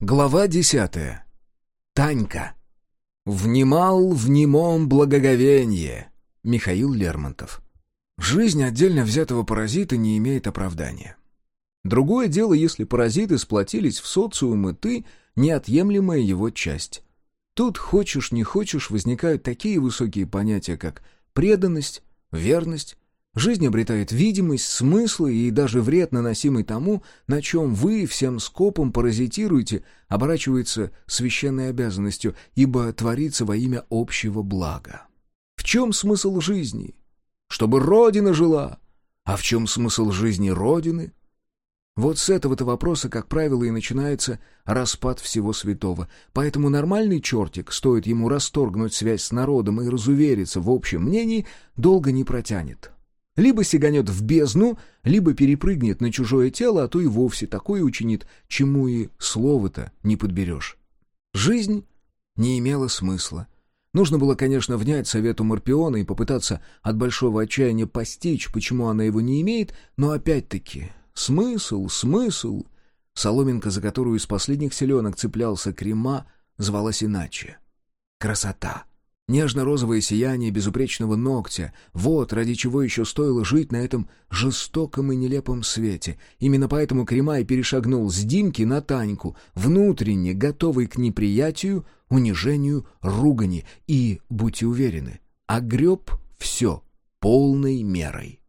Глава десятая. Танька. «Внимал в немом благоговенье» Михаил Лермонтов. Жизнь отдельно взятого паразита не имеет оправдания. Другое дело, если паразиты сплотились в социум, и ты — неотъемлемая его часть. Тут, хочешь не хочешь, возникают такие высокие понятия, как преданность, верность, Жизнь обретает видимость, смысл и даже вред, наносимый тому, на чем вы всем скопом паразитируете, оборачивается священной обязанностью, ибо творится во имя общего блага. В чем смысл жизни? Чтобы Родина жила. А в чем смысл жизни Родины? Вот с этого-то вопроса, как правило, и начинается распад всего святого. Поэтому нормальный чертик, стоит ему расторгнуть связь с народом и разувериться в общем мнении, долго не протянет. Либо сиганет в бездну, либо перепрыгнет на чужое тело, а то и вовсе такое учинит, чему и слова-то не подберешь. Жизнь не имела смысла. Нужно было, конечно, внять совету Морпиона и попытаться от большого отчаяния постичь, почему она его не имеет, но опять-таки смысл, смысл. Соломинка, за которую из последних селенок цеплялся крема, звалась иначе. Красота. Нежно-розовое сияние безупречного ногтя — вот ради чего еще стоило жить на этом жестоком и нелепом свете. Именно поэтому Кремай перешагнул с Димки на Таньку, внутренне готовый к неприятию, унижению, ругани, и, будьте уверены, огреб все полной мерой.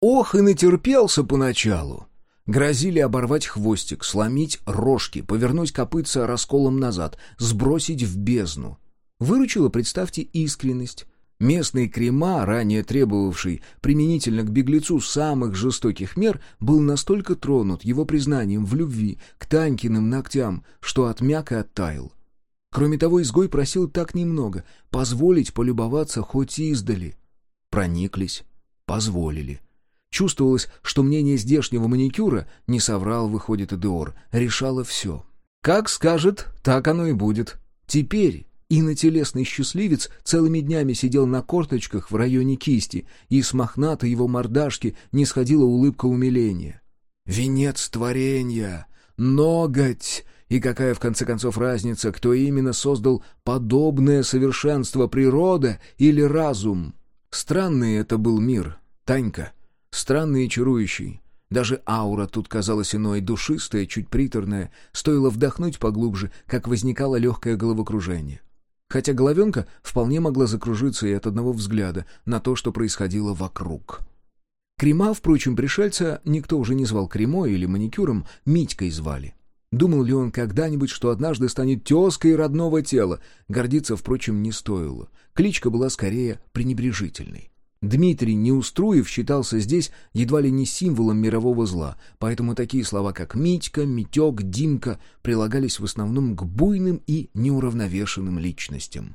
Ох, и натерпелся поначалу. Грозили оборвать хвостик, сломить рожки, повернуть копытца расколом назад, сбросить в бездну — Выручила, представьте, искренность. Местный крема, ранее требовавший применительно к беглецу самых жестоких мер, был настолько тронут его признанием в любви к Танькиным ногтям, что отмяк и оттаял. Кроме того, изгой просил так немного — позволить полюбоваться хоть издали. Прониклись, позволили. Чувствовалось, что мнение здешнего маникюра, не соврал, выходит, Эдеор, решало все. Как скажет, так оно и будет. Теперь и на телесный счастливец целыми днями сидел на корточках в районе кисти, и с мохнатой его мордашки не сходила улыбка умиления. «Венец творения! Ноготь!» И какая, в конце концов, разница, кто именно создал подобное совершенство, природа или разум? Странный это был мир, Танька. Странный и чарующий. Даже аура тут казалась иной, душистая, чуть приторная. Стоило вдохнуть поглубже, как возникало легкое головокружение хотя головенка вполне могла закружиться и от одного взгляда на то, что происходило вокруг. Крема, впрочем, пришельца никто уже не звал Кремой или маникюром, Митькой звали. Думал ли он когда-нибудь, что однажды станет тезкой родного тела? Гордиться, впрочем, не стоило. Кличка была скорее пренебрежительной. Дмитрий Неуструев считался здесь едва ли не символом мирового зла, поэтому такие слова, как «Митька», «Митек», «Димка» прилагались в основном к буйным и неуравновешенным личностям.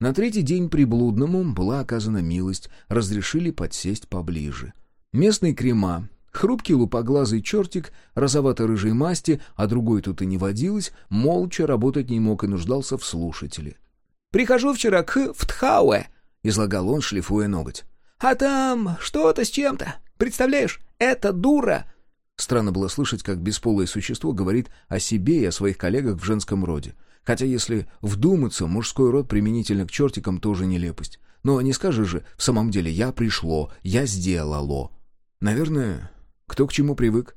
На третий день приблудному была оказана милость, разрешили подсесть поближе. Местный крема, хрупкий лупоглазый чертик, розовато-рыжей масти, а другой тут и не водилось, молча работать не мог и нуждался в слушателе. «Прихожу вчера к Втхауэ», излагал он, шлифуя ноготь. «А там что-то с чем-то. Представляешь, это дура!» Странно было слышать, как бесполое существо говорит о себе и о своих коллегах в женском роде. Хотя, если вдуматься, мужской род применительно к чертикам тоже нелепость. Но не скажешь же, в самом деле, я пришло, я сделало. Наверное, кто к чему привык.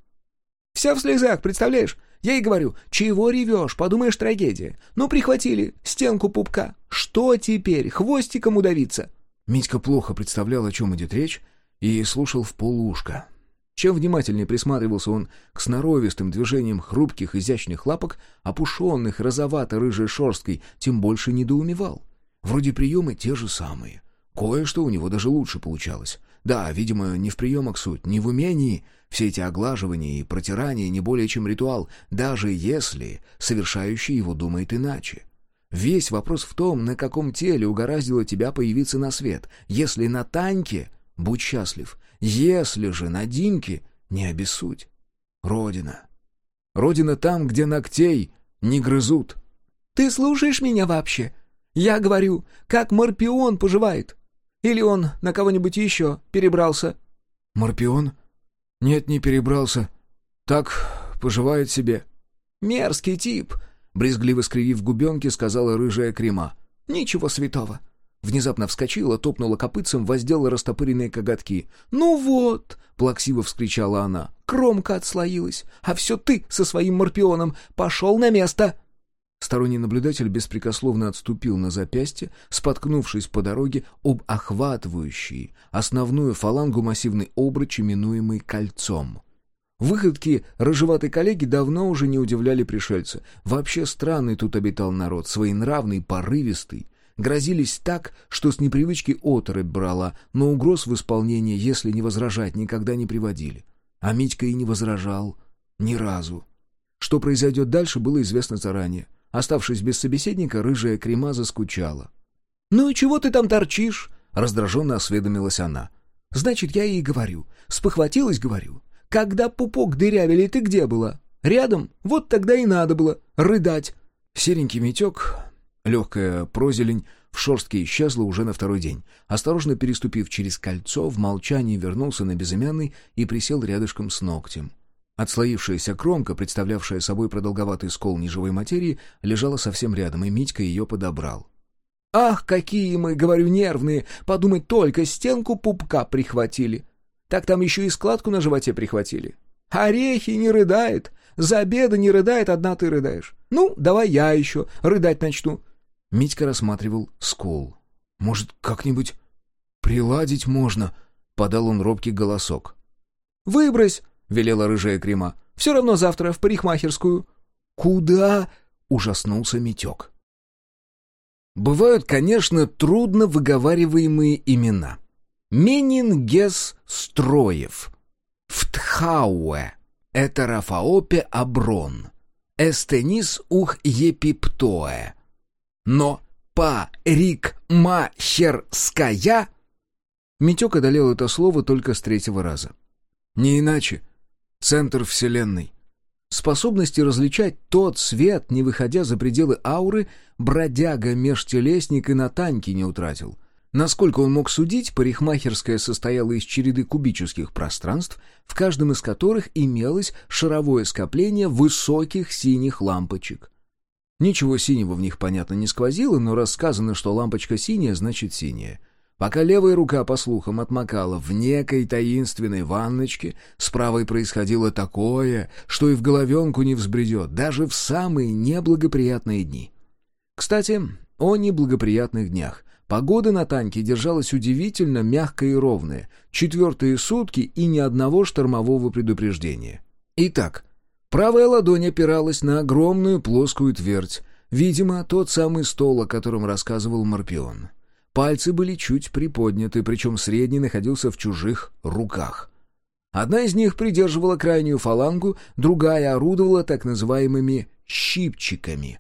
«Вся в слезах, представляешь? Я ей говорю, чего ревешь, подумаешь, трагедия. Ну, прихватили стенку пупка. Что теперь, хвостиком удавиться?» Митька плохо представлял, о чем идет речь, и слушал в полушка. Чем внимательнее присматривался он к сноровистым движениям хрупких изящных лапок, опушенных розовато-рыжей шерсткой, тем больше недоумевал. Вроде приемы те же самые. Кое-что у него даже лучше получалось. Да, видимо, не в приемах суть, не в умении. Все эти оглаживания и протирания не более чем ритуал, даже если совершающий его думает иначе. Весь вопрос в том, на каком теле угораздило тебя появиться на свет. Если на Таньке — будь счастлив. Если же на Димке — не обессудь. Родина. Родина там, где ногтей не грызут. «Ты слушаешь меня вообще? Я говорю, как Морпион поживает? Или он на кого-нибудь еще перебрался?» «Морпион? Нет, не перебрался. Так, поживает себе». «Мерзкий тип», — брезгливо скривив губенки, сказала рыжая крема. «Ничего святого». Внезапно вскочила, топнула копытцем, воздела растопыренные коготки. «Ну вот!» — плаксиво вскричала она. «Кромка отслоилась, а все ты со своим морпионом пошел на место!» Сторонний наблюдатель беспрекословно отступил на запястье, споткнувшись по дороге об охватывающий основную фалангу массивной обруч, именуемый кольцом. Выходки рыжеватой коллеги давно уже не удивляли пришельца. Вообще странный тут обитал народ, своенравный, порывистый. Грозились так, что с непривычки оторопь брала, но угроз в исполнении, если не возражать, никогда не приводили. А Митька и не возражал. Ни разу. Что произойдет дальше, было известно заранее. Оставшись без собеседника, рыжая крема заскучала. «Ну и чего ты там торчишь?» — раздраженно осведомилась она. «Значит, я ей говорю. Спохватилась, говорю. Когда пупок дырявили, ты где была? Рядом? Вот тогда и надо было. Рыдать». Серенький метек, легкая прозелень, в шорстке исчезла уже на второй день. Осторожно переступив через кольцо, в молчании вернулся на безымянный и присел рядышком с ногтем. Отслоившаяся кромка, представлявшая собой продолговатый скол неживой материи, лежала совсем рядом, и Митька ее подобрал. «Ах, какие мы, говорю, нервные! Подумать только, стенку пупка прихватили. Так там еще и складку на животе прихватили. Орехи не рыдает, за обеда не рыдает, одна ты рыдаешь. Ну, давай я еще рыдать начну». Митька рассматривал скол. «Может, как-нибудь приладить можно?» — подал он робкий голосок. «Выбрось!» — велела рыжая крема. «Все равно завтра в парикмахерскую». «Куда?» — ужаснулся Митек. Бывают, конечно, трудно выговариваемые имена. Менингес Строев, Втхауэ, Этерафаопе Аброн, Эстенис Ух Епиптоэ. Но Парикмахерская... Митек одолел это слово только с третьего раза. Не иначе, центр Вселенной. Способности различать тот свет, не выходя за пределы ауры, бродяга межтелесник и на танке не утратил. Насколько он мог судить, парикмахерская состояла из череды кубических пространств, в каждом из которых имелось шаровое скопление высоких синих лампочек. Ничего синего в них, понятно, не сквозило, но рассказано, что лампочка синяя, значит синяя. Пока левая рука, по слухам, отмокала в некой таинственной ванночке, с правой происходило такое, что и в головенку не взбредет, даже в самые неблагоприятные дни. Кстати, о неблагоприятных днях. Погода на танке держалась удивительно мягкая и ровная, четвертые сутки и ни одного штормового предупреждения. Итак, правая ладонь опиралась на огромную плоскую твердь, видимо, тот самый стол, о котором рассказывал Морпион. Пальцы были чуть приподняты, причем средний находился в чужих руках. Одна из них придерживала крайнюю фалангу, другая орудовала так называемыми «щипчиками».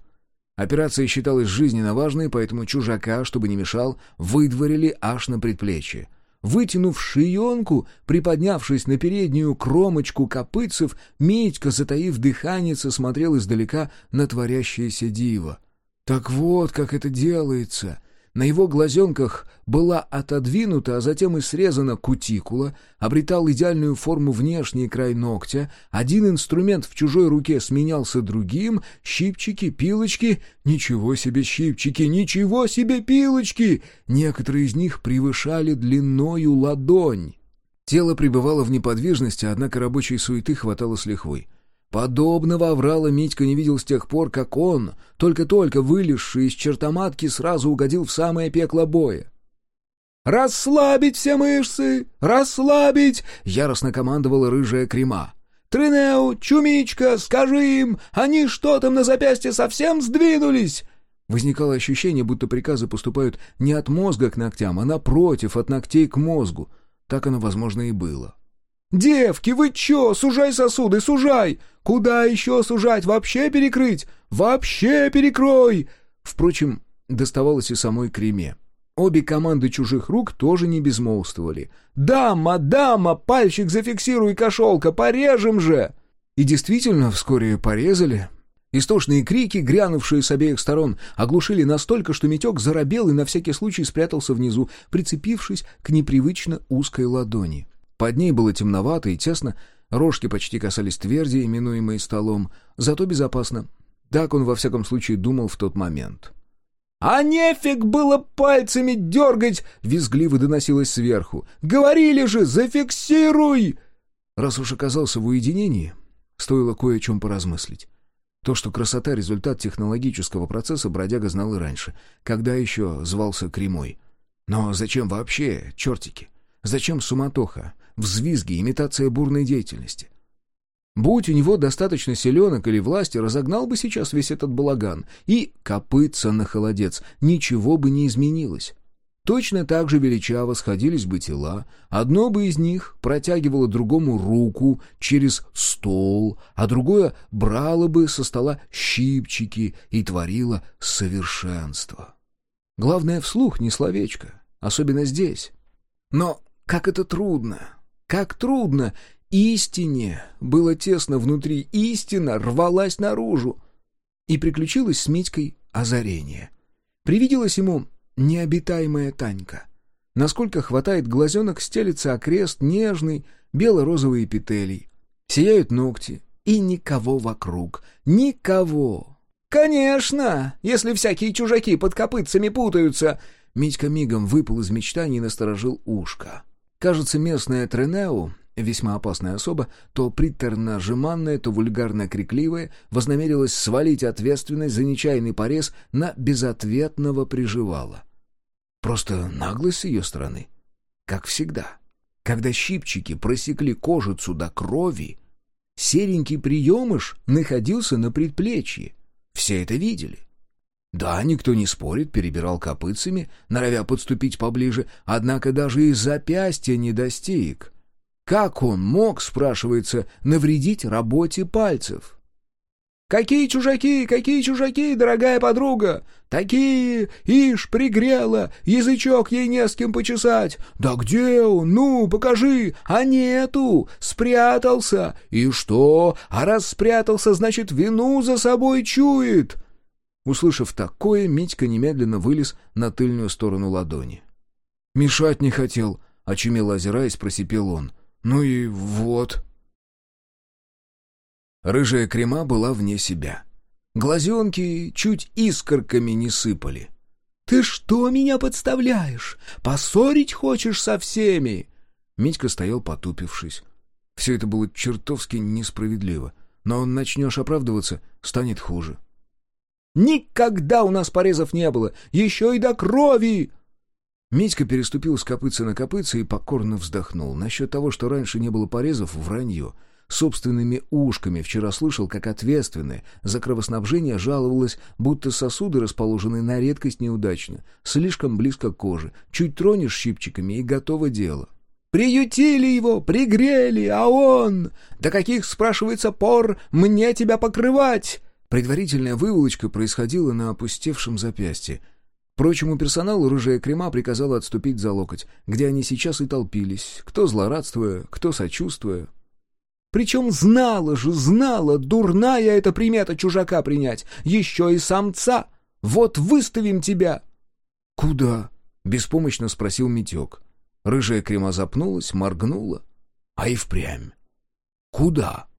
Операция считалась жизненно важной, поэтому чужака, чтобы не мешал, выдворили аж на предплечье. Вытянув шиенку, приподнявшись на переднюю кромочку копытцев, Митька, затаив дыхание, смотрел издалека на творящееся диво. «Так вот, как это делается!» На его глазенках была отодвинута, а затем и срезана кутикула, обретал идеальную форму внешний край ногтя, один инструмент в чужой руке сменялся другим, щипчики, пилочки, ничего себе щипчики, ничего себе пилочки! Некоторые из них превышали длиною ладонь. Тело пребывало в неподвижности, однако рабочей суеты хватало с лихвой. Подобного аврала Митька не видел с тех пор, как он, только-только вылезший из чертоматки, сразу угодил в самое пекло боя. «Расслабить все мышцы! Расслабить!» — яростно командовала рыжая крема. «Тринеу, Чумичка, скажи им, они что там на запястье совсем сдвинулись?» Возникало ощущение, будто приказы поступают не от мозга к ногтям, а напротив, от ногтей к мозгу. Так оно, возможно, и было. «Девки, вы чё? Сужай сосуды, сужай! Куда еще сужать? Вообще перекрыть? Вообще перекрой!» Впрочем, доставалось и самой Креме. Обе команды чужих рук тоже не безмолвствовали. «Дама, дама, пальчик зафиксируй, кошелка, порежем же!» И действительно, вскоре порезали. Истошные крики, грянувшие с обеих сторон, оглушили настолько, что Митек заробел и на всякий случай спрятался внизу, прицепившись к непривычно узкой ладони. Под ней было темновато и тесно, рожки почти касались тверди, именуемой столом, зато безопасно. Так он во всяком случае думал в тот момент. «А нефиг было пальцами дергать!» — визгливо доносилось сверху. «Говорили же, зафиксируй!» Раз уж оказался в уединении, стоило кое о чем поразмыслить. То, что красота — результат технологического процесса, бродяга знал и раньше, когда еще звался Кремой. Но зачем вообще чертики? Зачем суматоха, взвизги, имитация бурной деятельности? Будь у него достаточно селенок или власти, разогнал бы сейчас весь этот балаган. И копытца на холодец, ничего бы не изменилось. Точно так же величаво сходились бы тела, одно бы из них протягивало другому руку через стол, а другое брало бы со стола щипчики и творило совершенство. Главное, вслух не словечко, особенно здесь. Но как это трудно, как трудно Истине было тесно внутри, истина рвалась наружу. И приключилось с Митькой озарение. Привиделась ему необитаемая Танька. Насколько хватает глазенок, стелится окрест нежный, бело-розовый эпителий. Сияют ногти, и никого вокруг. Никого. «Конечно, если всякие чужаки под копытцами путаются!» Митька мигом выпал из мечтаний и насторожил ушко. Кажется, местная Тренеу весьма опасная особа, то приторно-жеманная, то вульгарно-крикливая, вознамерилась свалить ответственность за нечаянный порез на безответного приживала. Просто наглость с ее стороны. Как всегда. Когда щипчики просекли кожицу до крови, серенький приемыш находился на предплечье. Все это видели. Да, никто не спорит, перебирал копытцами, норовя подступить поближе, однако даже и запястья не достиг — как он мог, спрашивается, навредить работе пальцев? «Какие чужаки, какие чужаки, дорогая подруга! Такие, ишь, пригрела, язычок ей не с кем почесать! Да где он? Ну, покажи! А нету! Спрятался! И что? А раз спрятался, значит, вину за собой чует!» Услышав такое, Митька немедленно вылез на тыльную сторону ладони. «Мешать не хотел», — очумело озираясь, просипел он. Ну и вот. Рыжая крема была вне себя. Глазенки чуть искорками не сыпали. «Ты что меня подставляешь? Поссорить хочешь со всеми?» Митька стоял потупившись. Все это было чертовски несправедливо. Но он начнешь оправдываться, станет хуже. «Никогда у нас порезов не было! Еще и до крови!» Митька переступил с копытца на копытце и покорно вздохнул. Насчет того, что раньше не было порезов, вранье. Собственными ушками вчера слышал, как ответственная за кровоснабжение жаловалась, будто сосуды расположены на редкость неудачно, слишком близко к коже. Чуть тронешь щипчиками, и готово дело. «Приютили его, пригрели, а он... До каких, спрашивается, пор мне тебя покрывать?» Предварительная выволочка происходила на опустевшем запястье — Прочему персоналу рыжая крема приказала отступить за локоть, где они сейчас и толпились, кто злорадствуя, кто сочувствуя. Причем знала же, знала, дурная эта примета чужака принять, еще и самца. Вот выставим тебя. — Куда? — беспомощно спросил Митек. Рыжая крема запнулась, моргнула. — А и впрямь. — Куда? —